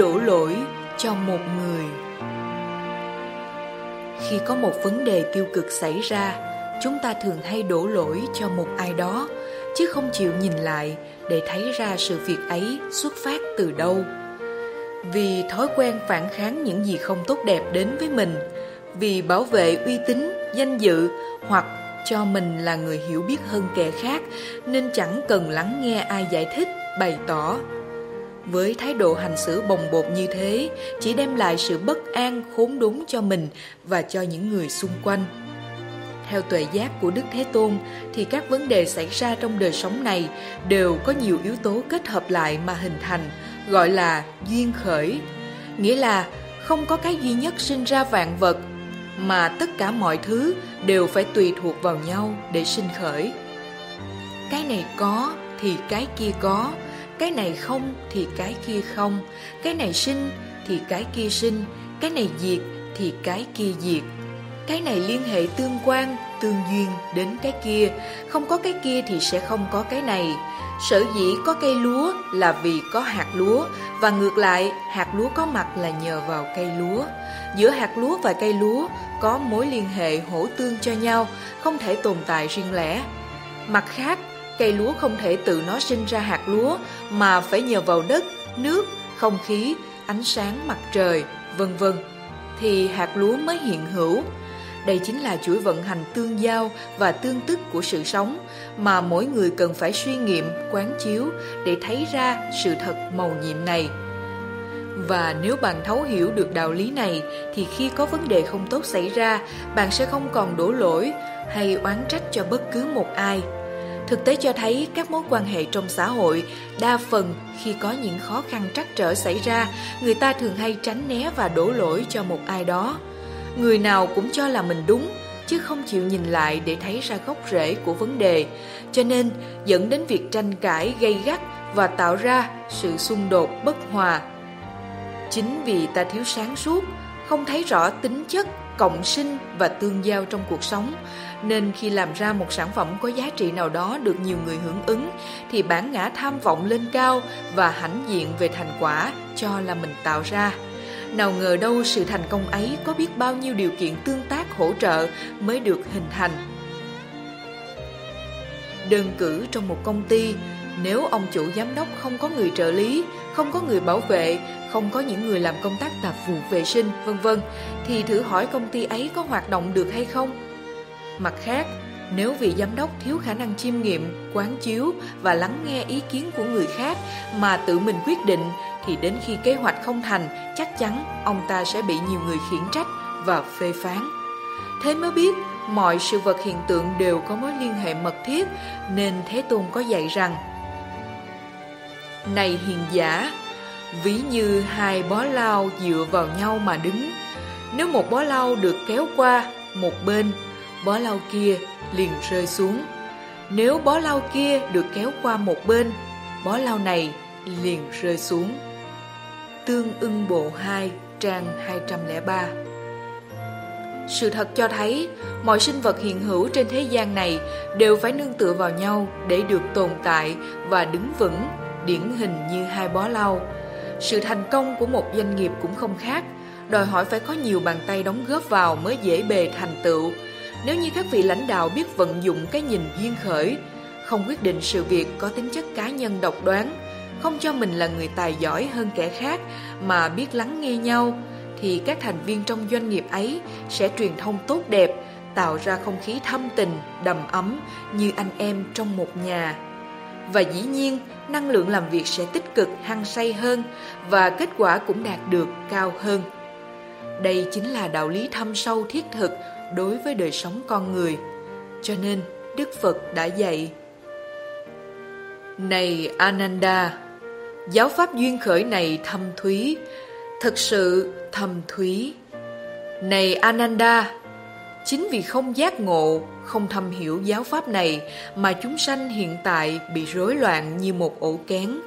đổ lỗi cho một người. Khi có một vấn đề tiêu cực xảy ra, chúng ta thường hay đổ lỗi cho một ai đó, chứ không chịu nhìn lại để thấy ra sự việc ấy xuất phát từ đâu. Vì thói quen phản kháng những gì không tốt đẹp đến với mình, vì bảo vệ uy tín, danh dự hoặc cho mình là người hiểu biết hơn kẻ khác, nên chẳng cần lắng nghe ai giải thích, bày tỏ với thái độ hành xử bồng bột như thế, chỉ đem lại sự bất an khốn đốn cho mình và cho những người xung quanh. Theo tuệ giác của đức thế tôn, thì các vấn đề xảy ra trong đời sống này đều có nhiều yếu tố kết hợp lại mà hình thành, gọi là duyên khởi. Nghĩa là không có cái duy nhất sinh ra vạn vật, mà tất cả mọi thứ đều phải tùy thuộc vào nhau để sinh khởi. Cái này có thì cái kia có cái này không thì cái kia không. Cái này sinh thì cái kia sinh. Cái này diệt thì cái kia diệt. Cái này liên hệ tương quan, tương duyên đến cái kia. Không có cái kia thì sẽ không có cái này. Sở dĩ có cây lúa là vì có hạt lúa, và ngược lại, hạt lúa có mặt là nhờ vào cây lúa. Giữa hạt lúa và cây lúa có mối liên hệ hỗ tương cho nhau, không thể tồn tại riêng lẻ. Mặt khác cây lúa không thể tự nó sinh ra hạt lúa mà phải nhờ vào đất nước không khí ánh sáng mặt trời vân vân thì hạt lúa mới hiện hữu đây chính là chuỗi vận hành tương giao và tương tức của sự sống mà mỗi người cần phải suy nghiệm, quán chiếu để thấy ra sự thật màu nhiệm này. Và nếu bạn thấu hiểu được đạo lý này thì khi có vấn đề không tốt xảy ra, bạn sẽ không còn đổ lỗi hay oán trách cho bất cứ một ai. Thực tế cho thấy các mối quan hệ trong xã hội đa phần khi có những khó khăn trắc trở xảy ra, người ta thường hay tránh né và đổ lỗi cho một ai đó. Người nào cũng cho là mình đúng chứ không chịu nhìn lại để thấy ra gốc rễ của vấn đề. Cho nên dẫn đến việc tranh cãi gây gắt và tạo ra sự xung đột bất hòa. Chính vì ta thiếu sáng suốt không thấy rõ tính chất cộng sinh và tương giao trong cuộc sống nên khi làm ra một sản phẩm có giá trị nào đó được nhiều người hưởng ứng thì bản ngã tham vọng lên cao và hãnh diện về thành quả cho là mình tạo ra nào ngờ đâu sự thành công ấy có biết bao nhiêu điều kiện tương tác hỗ trợ mới được hình thành. Đơn cử trong một công ty, nếu ông chủ giám đốc không có người trợ lý, không có người bảo vệ, không có những người làm công tác tạp vụ vệ sinh, vân vân, thì thử hỏi công ty ấy có hoạt động được hay không? Mặt khác, nếu vị giám đốc thiếu khả năng chiêm nghiệm, quán chiếu và lắng nghe ý kiến của người khác mà tự mình quyết định thì đến khi kế hoạch không thành, chắc chắn ông ta sẽ bị nhiều người khiển trách và phê phán. Thế mới biết mọi sự vật hiện tượng đều có mối liên hệ mật thiết nên Thế Tôn có dạy rằng Này hiền giả, ví như hai bó lau dựa vào nhau mà đứng Nếu một bó lau được kéo qua một bên, bó lau kia liền rơi xuống Nếu bó lau kia được kéo qua một bên, bó lau này liền rơi xuống Tương ưng bộ 2, trang 203 Sự thật cho thấy, mọi sinh vật hiện hữu trên thế gian này đều phải nương tựa vào nhau để được tồn tại và đứng vững, điển hình như hai bó lau. Sự thành công của một doanh nghiệp cũng không khác, đòi hỏi phải có nhiều bàn tay đóng góp vào mới dễ bề thành tựu. Nếu như các vị lãnh đạo biết vận dụng cái nhìn duyên khởi, không quyết định sự việc có tính chất cá nhân độc đoán, không cho mình là người tài giỏi hơn kẻ khác mà biết lắng nghe nhau thì các thành viên trong doanh nghiệp ấy sẽ truyền thông tốt đẹp tạo ra không khí thâm tình đầm ấm như anh em trong một nhà. Và dĩ nhiên năng lượng làm việc sẽ tích cực hăng say hơn và kết quả cũng đạt được cao hơn. Đây chính là đạo lý thâm sâu thiết thực đối với đời sống con người cho nên đức phật đã dạy này ananda Giáo pháp duyên khởi này thâm thúy, thật sự thâm thúy. Này Ananda, chính vì không giác ngộ, không thâm hiểu giáo pháp này mà chúng sanh hiện tại bị rối loạn như một ổ kén,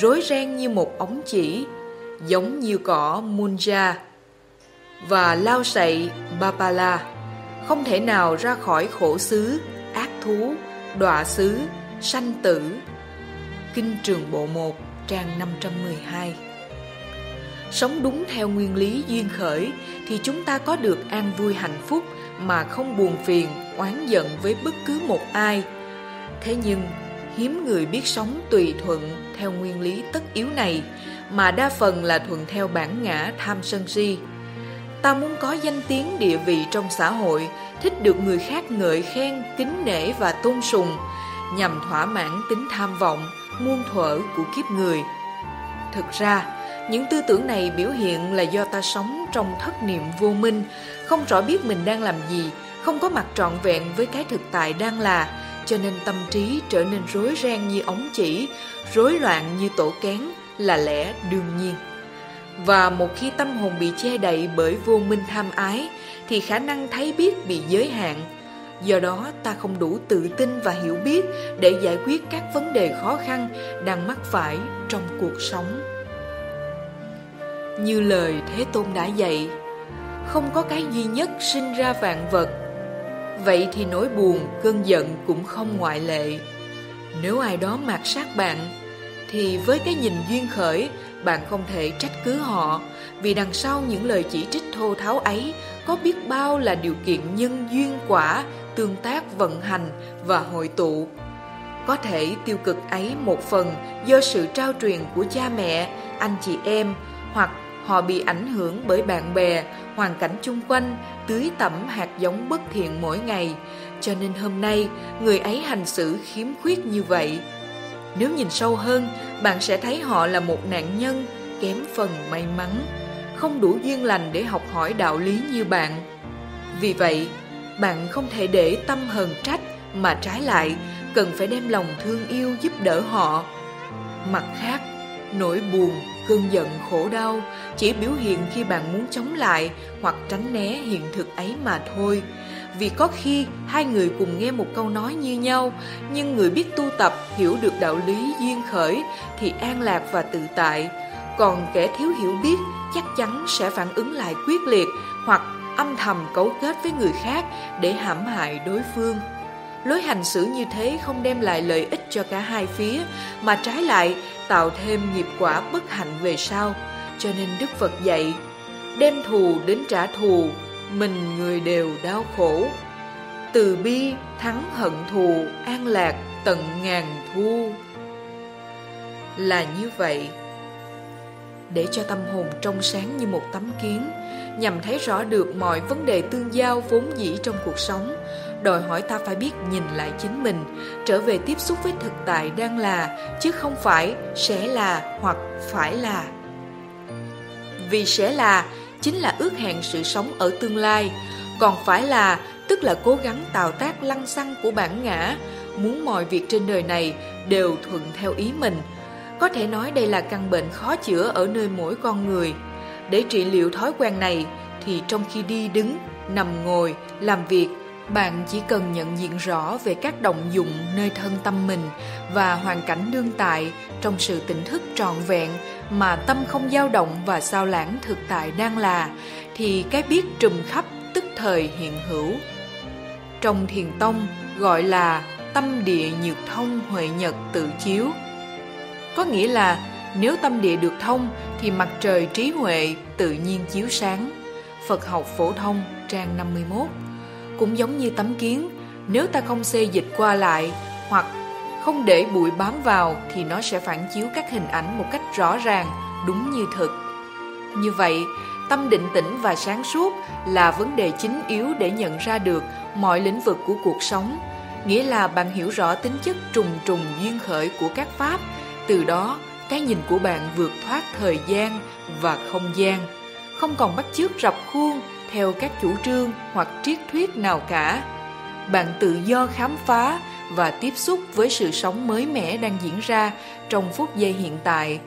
rối ren như một ống chỉ, giống như cỏ munja và lao sậy bapala, không thể nào ra khỏi khổ xứ, ác thú, đọa xứ, sanh tử. Kinh Trường Bộ 1 trang 512 sống đúng theo nguyên lý duyên khởi thì chúng ta có được an vui hạnh phúc mà không buồn phiền, oán giận với bất cứ một ai. Thế nhưng, hiếm người biết sống tùy thuận theo nguyên lý tất yếu này, mà đa phần là thuận theo bản ngã tham sân si. Ta muốn có danh tiếng địa vị trong xã hội, thích được người khác ngợi khen, kính nể và tôn sùng, nhằm thỏa mãn tính tham vọng, muôn thuở của kiếp người. Thực ra, những tư tưởng này biểu hiện là do ta sống trong thất niệm vô minh, không rõ biết mình đang làm gì, không có mặt trọn vẹn với cái thực tại đang là, cho nên tâm trí trở nên rối ren như ống chỉ, rối loạn như tổ kén là lẽ đương nhiên. Và một khi tâm hồn bị che đậy bởi vô minh tham ái, thì khả năng thấy biết bị giới hạn. Do đó ta không đủ tự tin và hiểu biết để giải quyết các vấn đề khó khăn đang mắc phải trong cuộc sống. Như lời Thế Tôn đã dạy, không có cái duy nhất sinh ra vạn vật. Vậy thì nỗi buồn, cơn giận cũng không ngoại lệ. Nếu ai đó mạt sát bạn, thì với cái nhìn duyên khởi, bạn không thể trách cứ họ, vì đằng sau những lời chỉ trích thô tháo ấy có biết bao là điều kiện nhân duyên quả, tương tác vận hành và hội tụ. Có thể tiêu cực ấy một phần do sự trao truyền của cha mẹ, anh chị em hoặc Họ bị ảnh hưởng bởi bạn bè, hoàn cảnh chung quanh, tưới tẩm hạt giống bất thiện mỗi ngày. Cho nên hôm nay, người ấy hành xử khiếm khuyết như vậy. Nếu nhìn sâu hơn, bạn sẽ thấy họ là một nạn nhân, kém phần may mắn, không đủ duyên lành để học hỏi đạo lý như bạn. Vì vậy, bạn không thể để tâm hờn trách, mà trái lại, cần phải đem lòng thương yêu giúp đỡ họ. Mặt khác, nỗi buồn Cơn giận khổ đau chỉ biểu hiện khi bạn muốn chống lại hoặc tránh né hiện thực ấy mà thôi. Vì có khi hai người cùng nghe một câu nói như nhau, nhưng người biết tu tập hiểu được đạo lý duyên khởi thì an lạc và tự tại. Còn kẻ thiếu hiểu biết chắc chắn sẽ phản ứng lại quyết liệt hoặc âm thầm cấu kết với người khác để hãm hại đối phương. Lối hành xử như thế không đem lại lợi ích cho cả hai phía, mà trái lại tạo thêm nghiệp quả bất hạnh về sau. Cho nên Đức Phật dạy, đem thù đến trả thù, mình người đều đau khổ. Từ bi thắng hận thù, an lạc tận ngàn thu. Là như vậy, để cho tâm hồn trong sáng như một tấm kiến, nhằm thấy rõ được mọi vấn đề tương giao vốn dĩ trong cuộc sống, đòi hỏi ta phải biết nhìn lại chính mình, trở về tiếp xúc với thực tại đang là, chứ không phải sẽ là hoặc phải là. Vì sẽ là chính là ước hẹn sự sống ở tương lai, còn phải là tức là cố gắng tạo tác lăng xăng của bản ngã, muốn mọi việc trên đời này đều thuận theo ý mình. Có thể nói đây là căn bệnh khó chữa ở nơi mỗi con người. Để trị liệu thói quen này thì trong khi đi đứng, nằm ngồi, làm việc bạn chỉ cần nhận diện rõ về các động dụng nơi thân tâm mình và hoàn cảnh đương tại trong sự tỉnh thức trọn vẹn mà tâm không dao động và sao lãng thực tại đang là thì cái biết trùm khắp tức thời hiện hữu. Trong thiền tông gọi là tâm địa nhược thông huệ nhật tự chiếu. Có nghĩa là nếu tâm địa được thông thì mặt trời trí huệ tự nhiên chiếu sáng. Phật học phổ thông trang 51 cũng giống như tấm kiến, nếu ta không xê dịch qua lại hoặc không để bụi bám vào thì nó sẽ phản chiếu các hình ảnh một cách rõ ràng, đúng như thực. Như vậy, tâm định tĩnh và sáng suốt là vấn đề chính yếu để nhận ra được mọi lĩnh vực của cuộc sống, nghĩa là bạn hiểu rõ tính chất trùng trùng duyên khởi của các pháp, từ đó cái nhìn của bạn vượt thoát thời gian và không gian, không còn bắt chước rập khuôn theo các chủ trương hoặc triết thuyết nào cả. Bạn tự do khám phá và tiếp xúc với sự sống mới mẻ đang diễn ra trong phút giây hiện tại.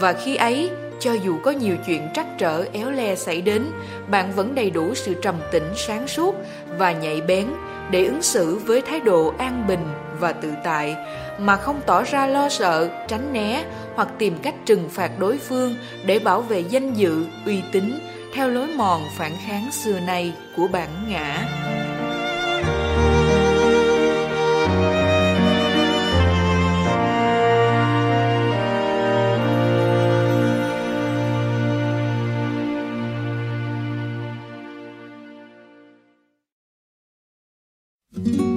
Và khi ấy, cho dù có nhiều chuyện trắc trở éo le xảy đến, bạn vẫn đầy đủ sự trầm tĩnh sáng suốt và nhạy bén để ứng xử với thái độ an bình và tự tại, mà không tỏ ra lo sợ, tránh né hoặc tìm cách trừng phạt đối phương để bảo vệ danh dự, uy tín theo lối mòn phản kháng xưa nay của bản ngã.